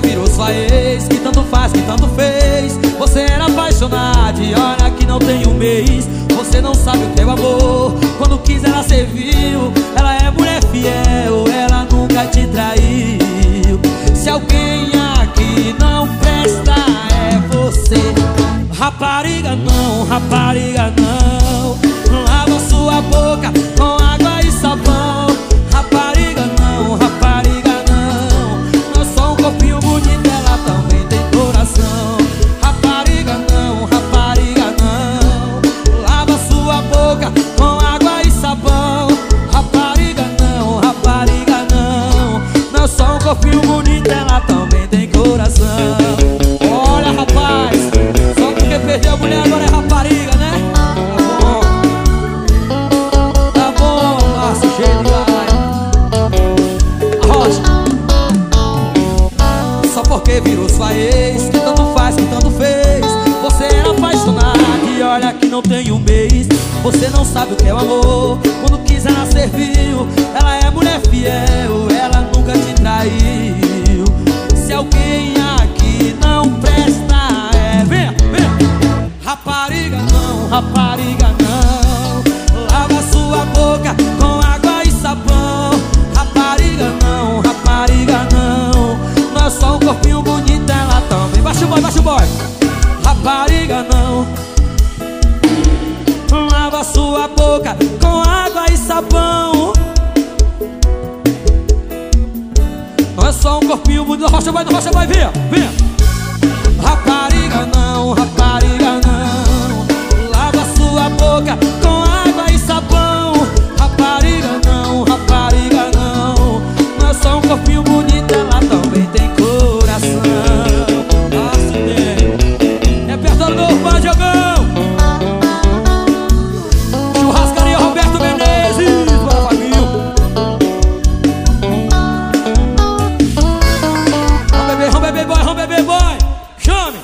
virou sua ex Que tanto faz, que tanto fez. Você era apaixonado e olha que não tem um mês. Você não sabe o o amor Quando quis ela serviu. Ela é mulher fiel, ela nunca te traiu. Se alguém aqui não presta é você. Rapariga não, rapariga não Lava sua boca Corpinho bonito, ela também tem coração. Olha rapaz, só porque perdeu a mulher agora é rapariga, né? Tá bom, tá bom, Márcio, cheio de Rocha Só porque virou sua ex Que tanto faz, que tanto fez. Você era apaixonado e olha que não tem um mês. Você não sabe o que é o amor. Quando quis ela serviu. Ela é mulher Rapariga não, Lava sua boca com água e sabão. Rapariga não, rapariga não. Não é só um corpinho bonito, ela também. Baixa o boy, baixa o boy. Rapariga não. Lava sua boca com água e sabão. Não é só um corpinho bonito. Rocha boy, rocha boy, vem, vem Rapariga não, rapariga Jogador vai jogando.